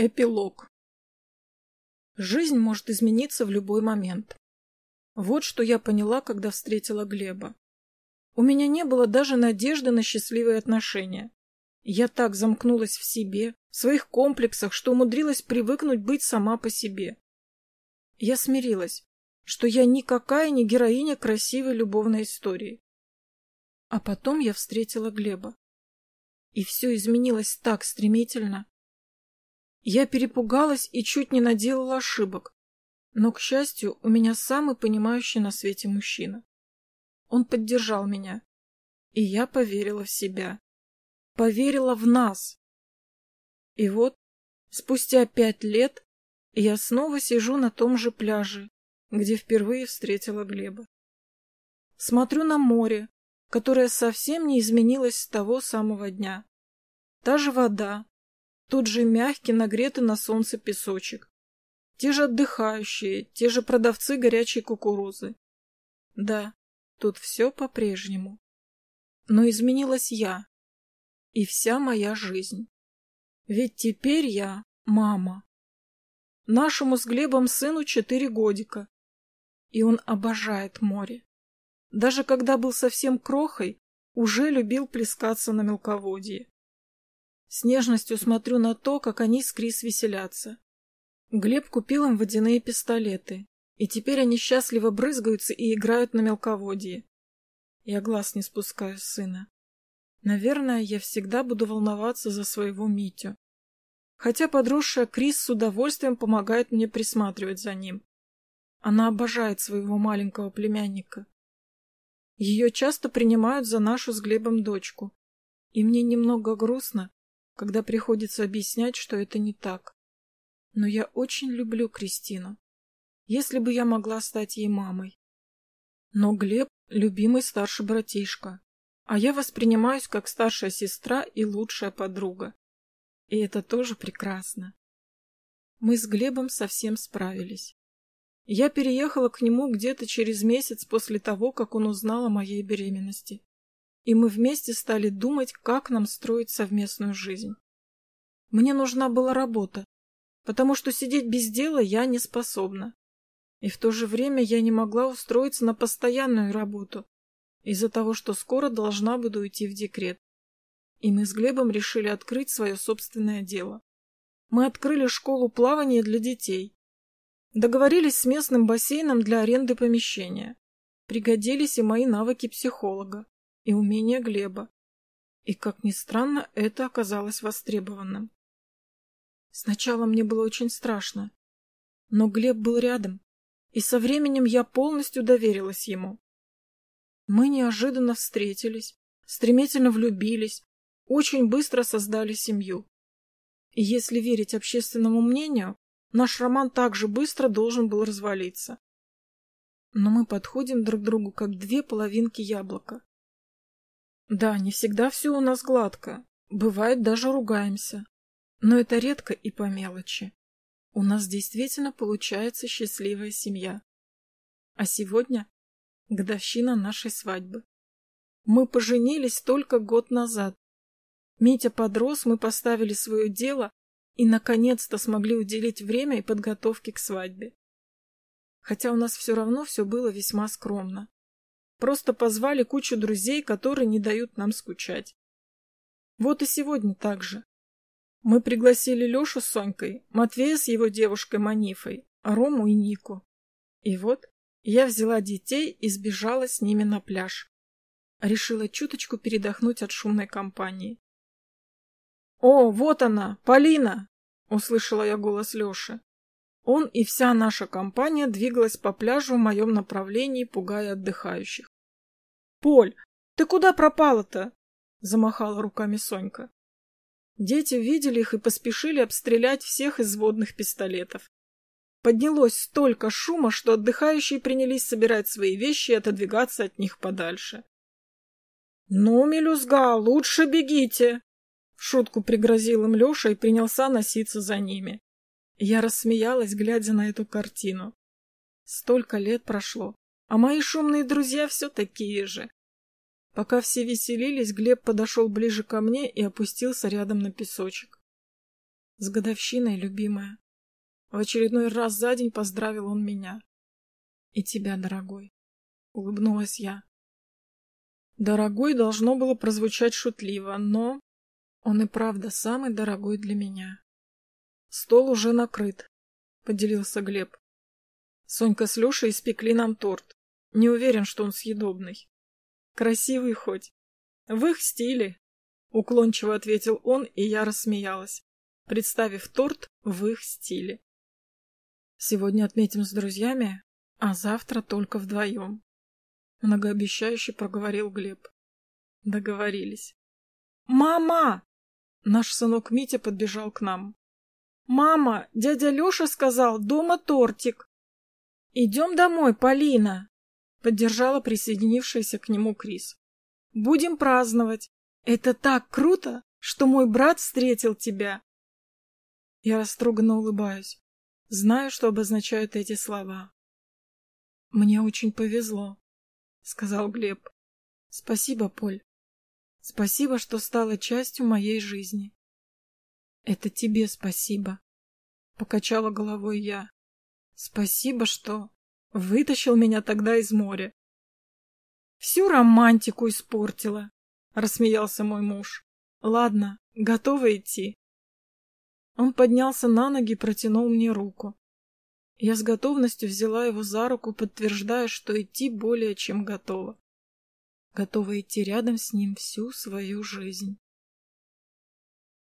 Эпилог. Жизнь может измениться в любой момент. Вот что я поняла, когда встретила Глеба. У меня не было даже надежды на счастливые отношения. Я так замкнулась в себе, в своих комплексах, что умудрилась привыкнуть быть сама по себе. Я смирилась, что я никакая не героиня красивой любовной истории. А потом я встретила Глеба. И все изменилось так стремительно, я перепугалась и чуть не наделала ошибок. Но, к счастью, у меня самый понимающий на свете мужчина. Он поддержал меня. И я поверила в себя. Поверила в нас. И вот, спустя пять лет, я снова сижу на том же пляже, где впервые встретила Глеба. Смотрю на море, которое совсем не изменилось с того самого дня. Та же вода, тот же мягкий, нагретый на солнце песочек. Те же отдыхающие, те же продавцы горячей кукурузы. Да, тут все по-прежнему. Но изменилась я. И вся моя жизнь. Ведь теперь я мама. Нашему с Глебом сыну четыре годика. И он обожает море. Даже когда был совсем крохой, уже любил плескаться на мелководье. С нежностью смотрю на то, как они с Крис веселятся. Глеб купил им водяные пистолеты, и теперь они счастливо брызгаются и играют на мелководье. Я глаз не спускаю с сына. Наверное, я всегда буду волноваться за своего Митю. Хотя подросшая Крис с удовольствием помогает мне присматривать за ним. Она обожает своего маленького племянника. Ее часто принимают за нашу с Глебом дочку. И мне немного грустно, когда приходится объяснять, что это не так. Но я очень люблю Кристину. Если бы я могла стать ей мамой. Но Глеб — любимый старший братишка, а я воспринимаюсь как старшая сестра и лучшая подруга. И это тоже прекрасно. Мы с Глебом совсем справились. Я переехала к нему где-то через месяц после того, как он узнал о моей беременности и мы вместе стали думать, как нам строить совместную жизнь. Мне нужна была работа, потому что сидеть без дела я не способна. И в то же время я не могла устроиться на постоянную работу из-за того, что скоро должна буду уйти в декрет. И мы с Глебом решили открыть свое собственное дело. Мы открыли школу плавания для детей. Договорились с местным бассейном для аренды помещения. Пригодились и мои навыки психолога и умения Глеба. И, как ни странно, это оказалось востребованным. Сначала мне было очень страшно, но Глеб был рядом, и со временем я полностью доверилась ему. Мы неожиданно встретились, стремительно влюбились, очень быстро создали семью. И если верить общественному мнению, наш роман также быстро должен был развалиться. Но мы подходим друг к другу, как две половинки яблока. Да, не всегда все у нас гладко. Бывает, даже ругаемся. Но это редко и по мелочи. У нас действительно получается счастливая семья. А сегодня годовщина нашей свадьбы. Мы поженились только год назад. Митя подрос, мы поставили свое дело и наконец-то смогли уделить время и подготовке к свадьбе. Хотя у нас все равно все было весьма скромно. Просто позвали кучу друзей, которые не дают нам скучать. Вот и сегодня так же. Мы пригласили Лешу с Сонькой, Матвея с его девушкой Манифой, Рому и Нику. И вот я взяла детей и сбежала с ними на пляж. Решила чуточку передохнуть от шумной компании. «О, вот она, Полина!» — услышала я голос Леши. Он и вся наша компания двигалась по пляжу в моем направлении, пугая отдыхающих. — Поль, ты куда пропала-то? — замахала руками Сонька. Дети видели их и поспешили обстрелять всех из водных пистолетов. Поднялось столько шума, что отдыхающие принялись собирать свои вещи и отодвигаться от них подальше. — Ну, мелюзга, лучше бегите! — в шутку пригрозил им Леша и принялся носиться за ними. Я рассмеялась, глядя на эту картину. Столько лет прошло, а мои шумные друзья все такие же. Пока все веселились, Глеб подошел ближе ко мне и опустился рядом на песочек. С годовщиной, любимая. В очередной раз за день поздравил он меня. И тебя, дорогой. Улыбнулась я. Дорогой должно было прозвучать шутливо, но он и правда самый дорогой для меня. Стол уже накрыт, поделился Глеб. Сонька с Лешей испекли нам торт. Не уверен, что он съедобный. Красивый хоть. В их стиле, уклончиво ответил он, и я рассмеялась, представив торт в их стиле. Сегодня отметим с друзьями, а завтра только вдвоем. Многообещающе проговорил Глеб. Договорились. «Мама!» Наш сынок Митя подбежал к нам. «Мама, дядя Леша сказал, дома тортик». «Идем домой, Полина!» Поддержала присоединившаяся к нему Крис. «Будем праздновать. Это так круто, что мой брат встретил тебя!» Я растроганно улыбаюсь. Знаю, что обозначают эти слова. «Мне очень повезло», — сказал Глеб. «Спасибо, Поль. Спасибо, что стала частью моей жизни». «Это тебе спасибо», — покачала головой я. «Спасибо, что вытащил меня тогда из моря». «Всю романтику испортила», — рассмеялся мой муж. «Ладно, готова идти». Он поднялся на ноги и протянул мне руку. Я с готовностью взяла его за руку, подтверждая, что идти более чем готова. Готова идти рядом с ним всю свою жизнь.